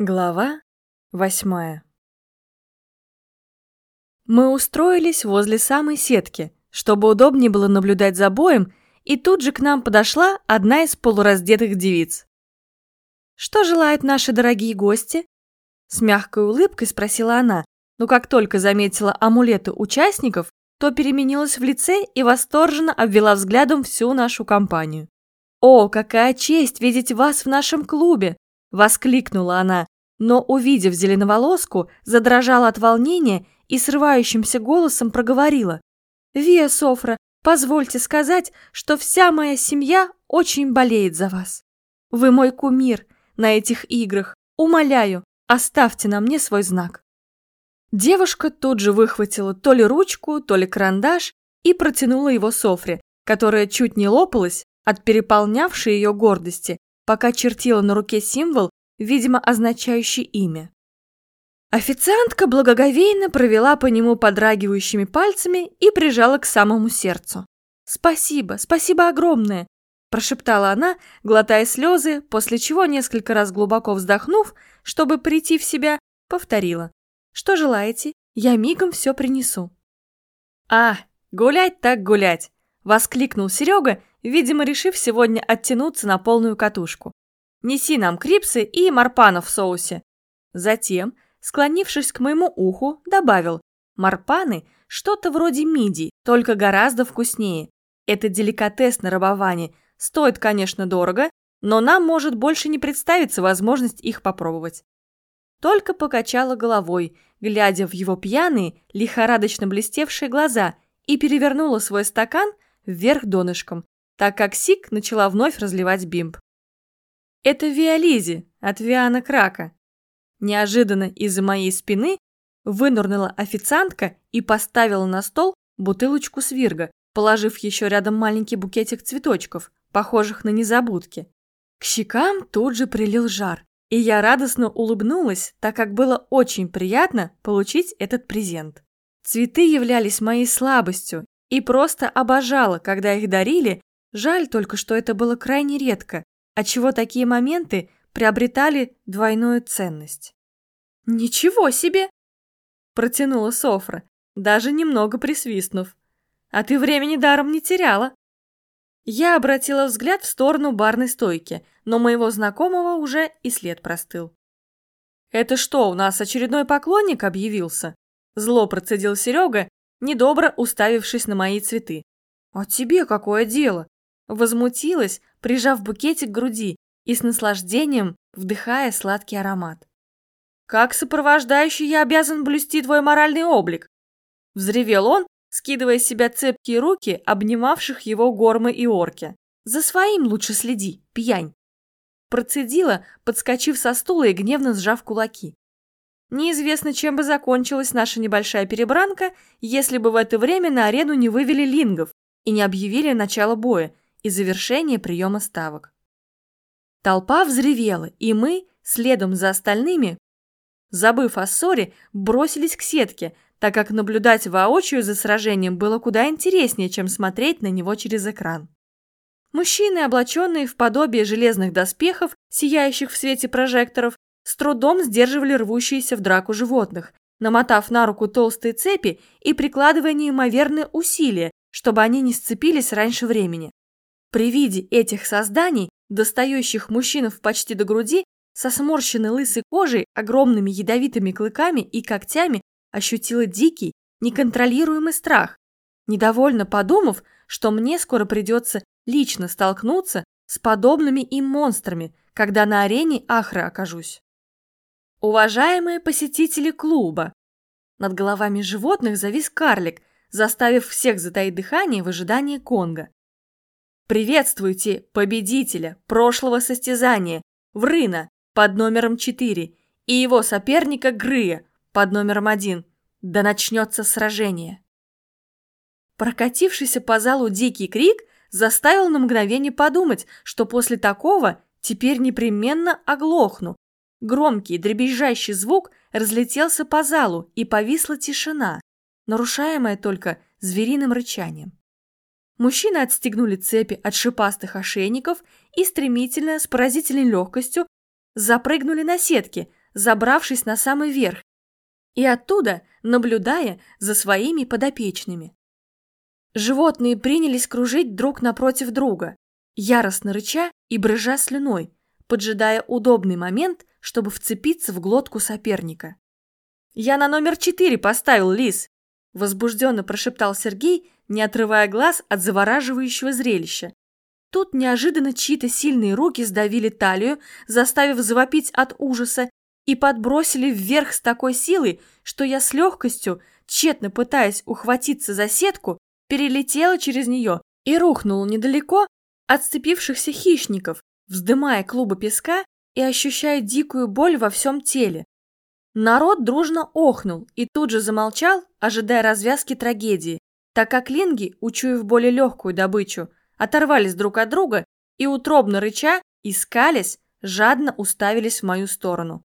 Глава восьмая Мы устроились возле самой сетки, чтобы удобнее было наблюдать за боем, и тут же к нам подошла одна из полураздетых девиц. «Что желают наши дорогие гости?» С мягкой улыбкой спросила она, но как только заметила амулеты участников, то переменилась в лице и восторженно обвела взглядом всю нашу компанию. «О, какая честь видеть вас в нашем клубе!» – воскликнула она, но, увидев зеленоволоску, задрожала от волнения и срывающимся голосом проговорила. «Вия Софра, позвольте сказать, что вся моя семья очень болеет за вас. Вы мой кумир на этих играх. Умоляю, оставьте на мне свой знак». Девушка тут же выхватила то ли ручку, то ли карандаш и протянула его Софре, которая чуть не лопалась от переполнявшей ее гордости, пока чертила на руке символ, видимо, означающий имя. Официантка благоговейно провела по нему подрагивающими пальцами и прижала к самому сердцу. «Спасибо, спасибо огромное!» – прошептала она, глотая слезы, после чего, несколько раз глубоко вздохнув, чтобы прийти в себя, повторила. «Что желаете? Я мигом все принесу». «А, гулять так гулять!» – воскликнул Серега, видимо, решив сегодня оттянуться на полную катушку. Неси нам крипсы и марпанов в соусе. Затем, склонившись к моему уху, добавил, марпаны – что-то вроде мидий, только гораздо вкуснее. Это деликатес на рабоване, стоит, конечно, дорого, но нам может больше не представиться возможность их попробовать. Только покачала головой, глядя в его пьяные, лихорадочно блестевшие глаза и перевернула свой стакан вверх донышком, так как Сик начала вновь разливать бимб. Это Виолизи от Виана Крака. Неожиданно из-за моей спины вынырнула официантка и поставила на стол бутылочку свирга, положив еще рядом маленький букетик цветочков, похожих на незабудки. К щекам тут же прилил жар, и я радостно улыбнулась, так как было очень приятно получить этот презент. Цветы являлись моей слабостью, и просто обожала, когда их дарили, жаль только, что это было крайне редко, отчего такие моменты приобретали двойную ценность. «Ничего себе!» – протянула Софра, даже немного присвистнув. «А ты времени даром не теряла!» Я обратила взгляд в сторону барной стойки, но моего знакомого уже и след простыл. «Это что, у нас очередной поклонник объявился?» Зло процедил Серега, недобро уставившись на мои цветы. «А тебе какое дело?» Возмутилась, прижав букетик к груди и с наслаждением вдыхая сладкий аромат. «Как сопровождающий я обязан блюсти твой моральный облик?» Взревел он, скидывая с себя цепкие руки, обнимавших его гормы и орки. «За своим лучше следи, пьянь!» Процедила, подскочив со стула и гневно сжав кулаки. Неизвестно, чем бы закончилась наша небольшая перебранка, если бы в это время на арену не вывели лингов и не объявили начало боя, и завершение приема ставок. Толпа взревела, и мы, следом за остальными, забыв о ссоре, бросились к сетке, так как наблюдать воочию за сражением было куда интереснее, чем смотреть на него через экран. Мужчины, облаченные в подобие железных доспехов, сияющих в свете прожекторов, с трудом сдерживали рвущиеся в драку животных, намотав на руку толстые цепи и прикладывая неимоверные усилия, чтобы они не сцепились раньше времени. При виде этих созданий, достающих мужчинов почти до груди, со сморщенной лысой кожей, огромными ядовитыми клыками и когтями, ощутила дикий, неконтролируемый страх, недовольно подумав, что мне скоро придется лично столкнуться с подобными им монстрами, когда на арене Ахры окажусь. Уважаемые посетители клуба! Над головами животных завис карлик, заставив всех затаить дыхание в ожидании Конга. Приветствуйте победителя прошлого состязания Врына под номером 4 и его соперника Грыя под номером 1. Да начнется сражение. Прокатившийся по залу дикий крик заставил на мгновение подумать, что после такого теперь непременно оглохну. Громкий дребезжащий звук разлетелся по залу, и повисла тишина, нарушаемая только звериным рычанием. Мужчины отстегнули цепи от шипастых ошейников и стремительно, с поразительной легкостью, запрыгнули на сетки, забравшись на самый верх, и оттуда наблюдая за своими подопечными. Животные принялись кружить друг напротив друга, яростно рыча и брыжа слюной, поджидая удобный момент, чтобы вцепиться в глотку соперника. «Я на номер четыре поставил, Лис!» – возбужденно прошептал Сергей, не отрывая глаз от завораживающего зрелища. Тут неожиданно чьи-то сильные руки сдавили талию, заставив завопить от ужаса, и подбросили вверх с такой силой, что я с легкостью, тщетно пытаясь ухватиться за сетку, перелетела через нее и рухнула недалеко от сцепившихся хищников, вздымая клубы песка и ощущая дикую боль во всем теле. Народ дружно охнул и тут же замолчал, ожидая развязки трагедии, так как линги, учуяв более легкую добычу, оторвались друг от друга и, утробно рыча, искались, жадно уставились в мою сторону.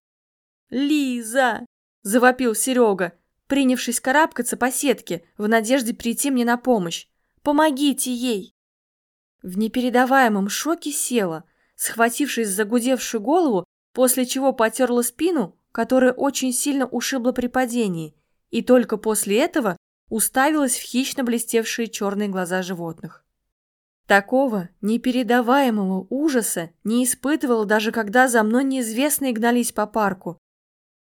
«Лиза!» – завопил Серега, принявшись карабкаться по сетке в надежде прийти мне на помощь. «Помогите ей!» В непередаваемом шоке села, схватившись за гудевшую голову, после чего потерла спину, которая очень сильно ушибла при падении, и только после этого уставилась в хищно блестевшие черные глаза животных. Такого непередаваемого ужаса не испытывала даже когда за мной неизвестные гнались по парку.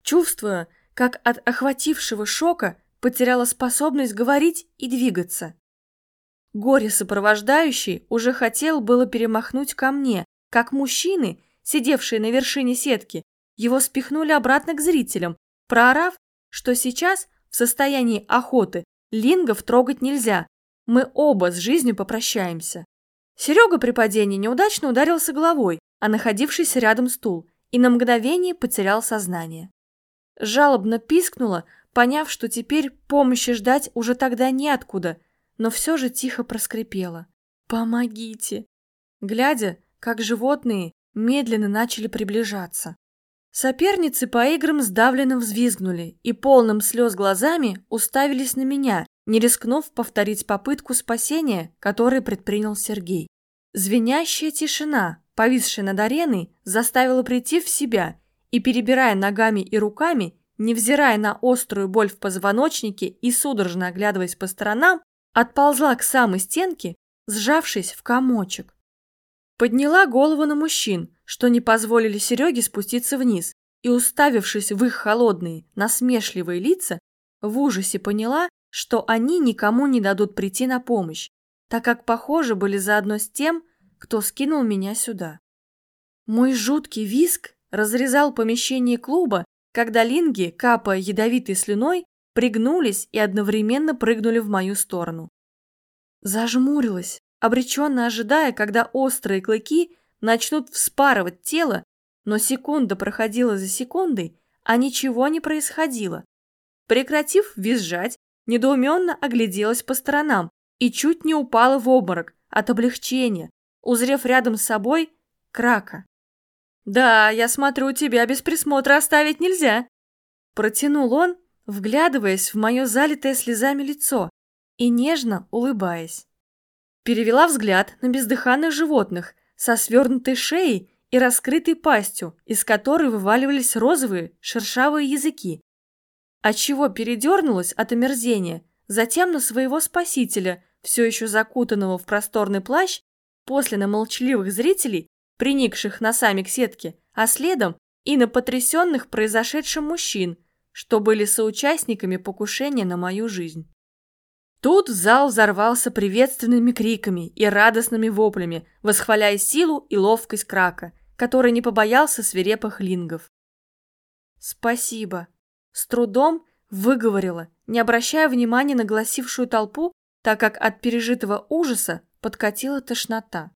Чувствуя, как от охватившего шока потеряла способность говорить и двигаться. Горе-сопровождающий уже хотел было перемахнуть ко мне, как мужчины, сидевшие на вершине сетки, его спихнули обратно к зрителям, проорав, что сейчас в состоянии охоты лингов трогать нельзя, мы оба с жизнью попрощаемся. Серега при падении неудачно ударился головой, а находившийся рядом стул, и на мгновение потерял сознание. Жалобно пискнула, поняв, что теперь помощи ждать уже тогда неоткуда, но все же тихо проскрипела. «Помогите!» Глядя, как животные медленно начали приближаться. Соперницы по играм сдавленно взвизгнули и полным слез глазами уставились на меня, не рискнув повторить попытку спасения, которую предпринял Сергей. Звенящая тишина, повисшая над ареной, заставила прийти в себя и, перебирая ногами и руками, невзирая на острую боль в позвоночнике и судорожно оглядываясь по сторонам, отползла к самой стенке, сжавшись в комочек. Подняла голову на мужчин, что не позволили Сереге спуститься вниз, и, уставившись в их холодные, насмешливые лица, в ужасе поняла, что они никому не дадут прийти на помощь, так как, похоже, были заодно с тем, кто скинул меня сюда. Мой жуткий виск разрезал помещение клуба, когда линги, капая ядовитой слюной, пригнулись и одновременно прыгнули в мою сторону. Зажмурилась, обреченно ожидая, когда острые клыки начнут вспарывать тело, но секунда проходила за секундой, а ничего не происходило. Прекратив визжать, недоуменно огляделась по сторонам и чуть не упала в обморок от облегчения, узрев рядом с собой крака. «Да, я смотрю, тебя без присмотра оставить нельзя», протянул он, вглядываясь в мое залитое слезами лицо и нежно улыбаясь. Перевела взгляд на бездыханных животных со свернутой шеей и раскрытой пастью, из которой вываливались розовые шершавые языки. Отчего передернулась от омерзения, затем на своего спасителя, все еще закутанного в просторный плащ, после на молчаливых зрителей, приникших носами к сетке, а следом и на потрясенных произошедшим мужчин, что были соучастниками покушения на мою жизнь. Тут зал взорвался приветственными криками и радостными воплями, восхваляя силу и ловкость Крака, который не побоялся свирепых лингов. «Спасибо», — с трудом выговорила, не обращая внимания на гласившую толпу, так как от пережитого ужаса подкатила тошнота.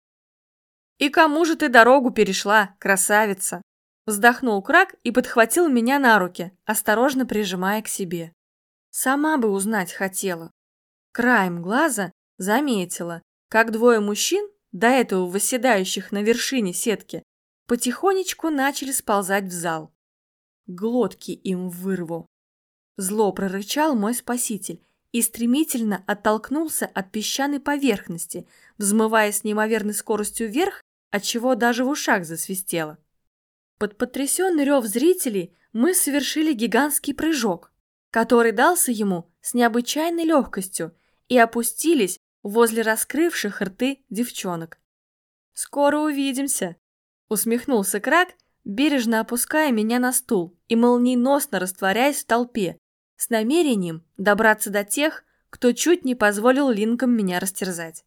«И кому же ты дорогу перешла, красавица?» Вздохнул Крак и подхватил меня на руки, осторожно прижимая к себе. Сама бы узнать хотела, краем глаза заметила, как двое мужчин, до этого восседающих на вершине сетки, потихонечку начали сползать в зал. Глотки им вырву. Зло прорычал мой спаситель и стремительно оттолкнулся от песчаной поверхности, взмывая с неимоверной скоростью вверх, отчего даже в ушах засвистело. Под потрясенный рев зрителей мы совершили гигантский прыжок, который дался ему с необычайной легкостью и опустились возле раскрывших рты девчонок. «Скоро увидимся», — усмехнулся Крак, бережно опуская меня на стул и молниеносно растворяясь в толпе, с намерением добраться до тех, кто чуть не позволил линкам меня растерзать.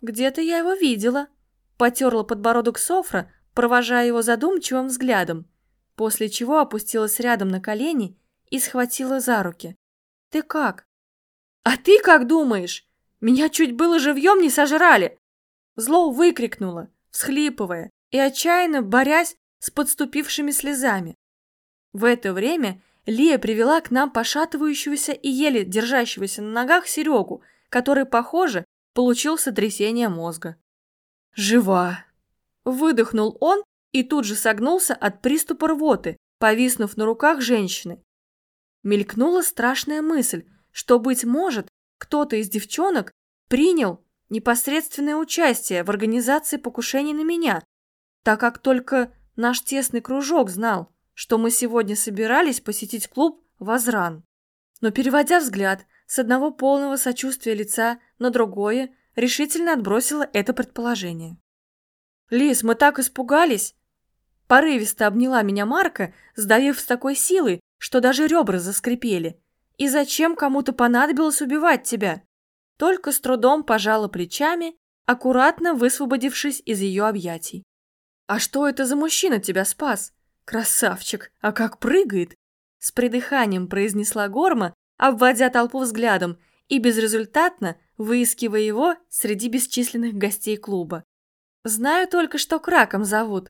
«Где-то я его видела», — потерла подбородок Софра, провожая его задумчивым взглядом, после чего опустилась рядом на колени и схватила за руки. «Ты как?» «А ты как думаешь? Меня чуть было живьем не сожрали!» Зло выкрикнула, всхлипывая и отчаянно борясь с подступившими слезами. В это время Лия привела к нам пошатывающегося и еле держащегося на ногах Серегу, который, похоже, получил сотрясение мозга. «Жива!» Выдохнул он и тут же согнулся от приступа рвоты, повиснув на руках женщины. Мелькнула страшная мысль, что, быть может, кто-то из девчонок принял непосредственное участие в организации покушений на меня, так как только Наш тесный кружок знал, что мы сегодня собирались посетить клуб «Возран». Но переводя взгляд с одного полного сочувствия лица на другое, решительно отбросила это предположение. «Лис, мы так испугались!» Порывисто обняла меня Марка, сдавив с такой силой, что даже ребра заскрипели. «И зачем кому-то понадобилось убивать тебя?» Только с трудом пожала плечами, аккуратно высвободившись из ее объятий. «А что это за мужчина тебя спас? Красавчик, а как прыгает!» С придыханием произнесла Горма, обводя толпу взглядом и безрезультатно выискивая его среди бесчисленных гостей клуба. «Знаю только, что Краком зовут».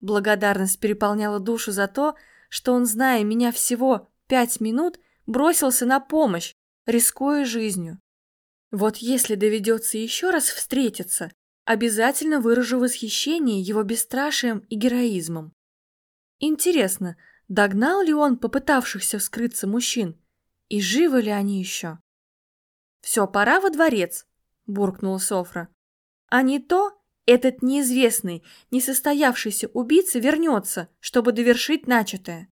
Благодарность переполняла душу за то, что он, зная меня всего пять минут, бросился на помощь, рискуя жизнью. Вот если доведется еще раз встретиться, Обязательно выражу восхищение его бесстрашием и героизмом. Интересно, догнал ли он попытавшихся вскрыться мужчин? И живы ли они еще? «Все, пора во дворец», – буркнула Софра. «А не то этот неизвестный, несостоявшийся убийца вернется, чтобы довершить начатое».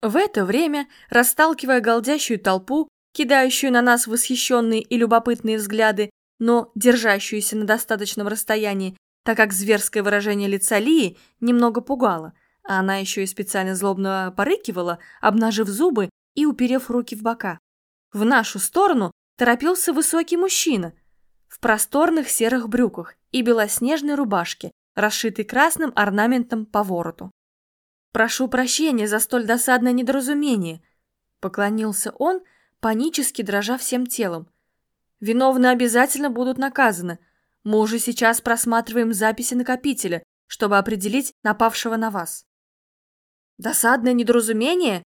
В это время, расталкивая голдящую толпу, кидающую на нас восхищенные и любопытные взгляды, но держащуюся на достаточном расстоянии, так как зверское выражение лица Лии немного пугало, а она еще и специально злобно порыкивала, обнажив зубы и уперев руки в бока. В нашу сторону торопился высокий мужчина в просторных серых брюках и белоснежной рубашке, расшитой красным орнаментом по вороту. «Прошу прощения за столь досадное недоразумение», — поклонился он, панически дрожа всем телом. Виновные обязательно будут наказаны. Мы уже сейчас просматриваем записи накопителя, чтобы определить напавшего на вас. Досадное недоразумение?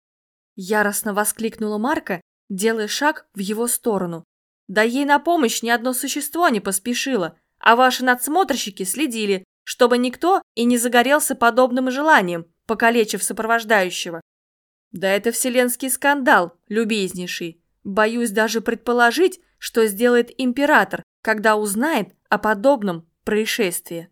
Яростно воскликнула Марка, делая шаг в его сторону. Да ей на помощь ни одно существо не поспешило, а ваши надсмотрщики следили, чтобы никто и не загорелся подобным желанием, покалечив сопровождающего. Да это вселенский скандал, любезнейший. Боюсь даже предположить, что сделает император, когда узнает о подобном происшествии.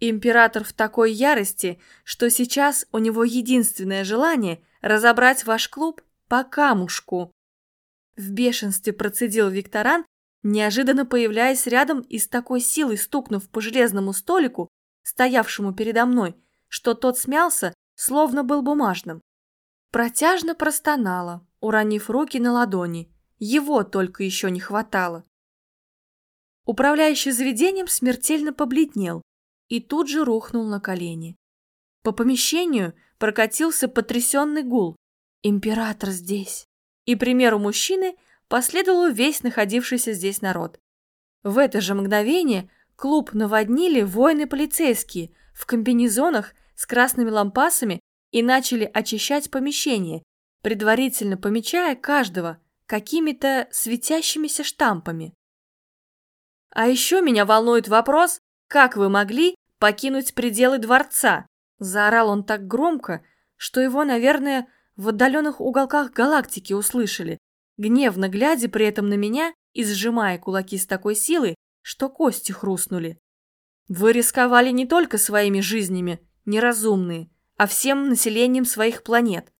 Император в такой ярости, что сейчас у него единственное желание разобрать ваш клуб по камушку. В бешенстве процедил Викторан, неожиданно появляясь рядом и с такой силой стукнув по железному столику, стоявшему передо мной, что тот смялся, словно был бумажным. Протяжно простонала, уронив руки на ладони, его только еще не хватало. Управляющий заведением смертельно побледнел и тут же рухнул на колени. По помещению прокатился потрясенный гул. Император здесь. И примеру мужчины последовал весь находившийся здесь народ. В это же мгновение клуб наводнили воины-полицейские в комбинезонах с красными лампасами и начали очищать помещение, предварительно помечая каждого, какими-то светящимися штампами. А еще меня волнует вопрос, как вы могли покинуть пределы дворца? Заорал он так громко, что его, наверное, в отдаленных уголках галактики услышали, гневно глядя при этом на меня и сжимая кулаки с такой силой, что кости хрустнули. Вы рисковали не только своими жизнями, неразумные, а всем населением своих планет.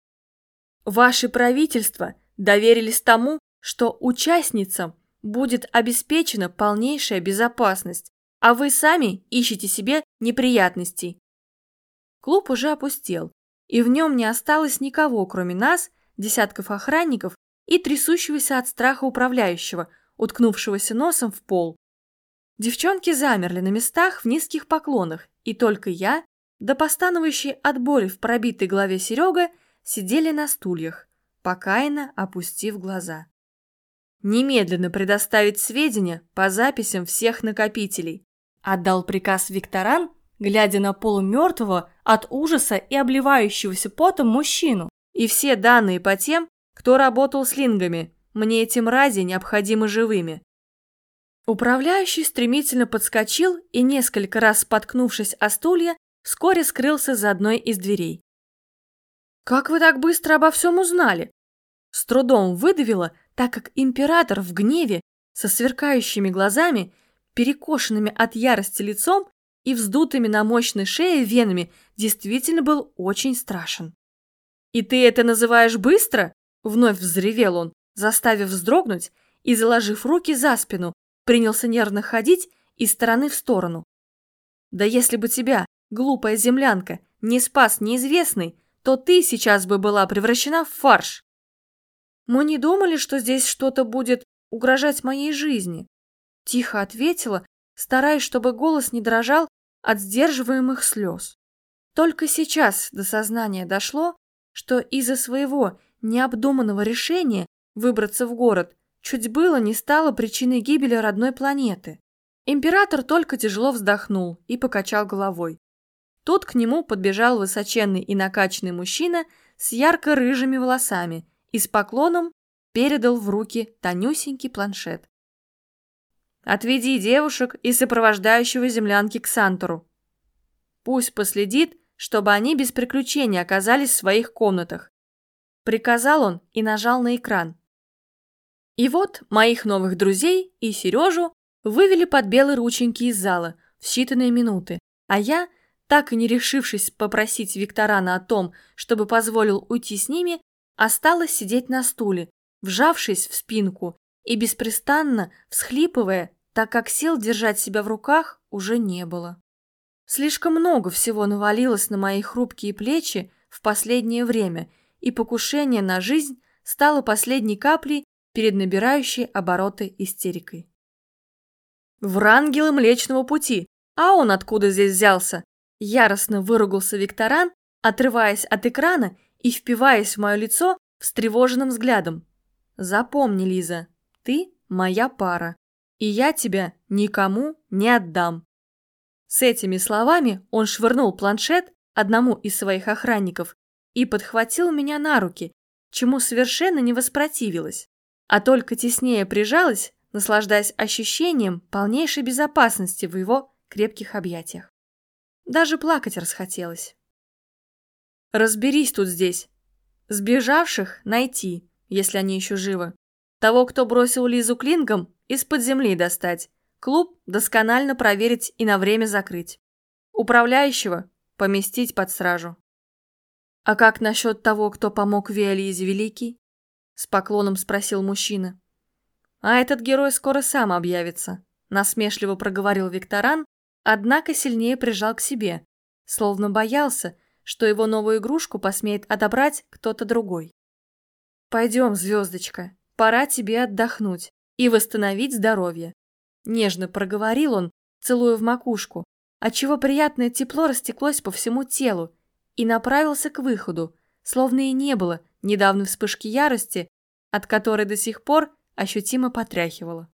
Ваши правительства доверились тому, что участницам будет обеспечена полнейшая безопасность, а вы сами ищете себе неприятностей. Клуб уже опустел, и в нем не осталось никого, кроме нас, десятков охранников и трясущегося от страха управляющего, уткнувшегося носом в пол. Девчонки замерли на местах в низких поклонах, и только я, да постановающий от боли в пробитой голове Серега, сидели на стульях, покаянно опустив глаза. Немедленно предоставить сведения по записям всех накопителей. Отдал приказ Викторан, глядя на полумертвого от ужаса и обливающегося потом мужчину. И все данные по тем, кто работал с лингами. Мне эти мрази необходимы живыми. Управляющий стремительно подскочил и, несколько раз споткнувшись о стулья, вскоре скрылся за одной из дверей. «Как вы так быстро обо всем узнали?» С трудом выдавила, так как император в гневе, со сверкающими глазами, перекошенными от ярости лицом и вздутыми на мощной шее венами, действительно был очень страшен. «И ты это называешь быстро?» — вновь взревел он, заставив вздрогнуть и, заложив руки за спину, принялся нервно ходить из стороны в сторону. «Да если бы тебя, глупая землянка, не спас неизвестный, то ты сейчас бы была превращена в фарш!» Мы не думали, что здесь что-то будет угрожать моей жизни. Тихо ответила, стараясь, чтобы голос не дрожал от сдерживаемых слез. Только сейчас до сознания дошло, что из-за своего необдуманного решения выбраться в город чуть было не стало причиной гибели родной планеты. Император только тяжело вздохнул и покачал головой. Тут к нему подбежал высоченный и накачанный мужчина с ярко-рыжими волосами и с поклоном передал в руки тонюсенький планшет. «Отведи девушек и сопровождающего землянки к Сантору. Пусть последит, чтобы они без приключений оказались в своих комнатах», приказал он и нажал на экран. И вот моих новых друзей и Сережу вывели под белые рученьки из зала в считанные минуты, а я, так и не решившись попросить Викторана о том, чтобы позволил уйти с ними, осталась сидеть на стуле, вжавшись в спинку и беспрестанно всхлипывая, так как сил держать себя в руках уже не было. Слишком много всего навалилось на мои хрупкие плечи в последнее время, и покушение на жизнь стало последней каплей перед набирающей обороты истерикой. «Врангелы Млечного Пути! А он откуда здесь взялся?» Яростно выругался Викторан, отрываясь от экрана и впиваясь в мое лицо встревоженным взглядом. «Запомни, Лиза, ты моя пара, и я тебя никому не отдам». С этими словами он швырнул планшет одному из своих охранников и подхватил меня на руки, чему совершенно не воспротивилась, а только теснее прижалась, наслаждаясь ощущением полнейшей безопасности в его крепких объятиях. Даже плакать расхотелось. Разберись тут здесь. Сбежавших найти, если они еще живы. Того, кто бросил Лизу клингом, из-под земли достать. Клуб досконально проверить и на время закрыть. Управляющего поместить под стражу. А как насчет того, кто помог Виолизе Великий? С поклоном спросил мужчина. А этот герой скоро сам объявится. Насмешливо проговорил Викторан, однако сильнее прижал к себе, словно боялся, что его новую игрушку посмеет отобрать кто-то другой. «Пойдем, звездочка, пора тебе отдохнуть и восстановить здоровье», нежно проговорил он, целуя в макушку, отчего приятное тепло растеклось по всему телу и направился к выходу, словно и не было недавней вспышки ярости, от которой до сих пор ощутимо потряхивало.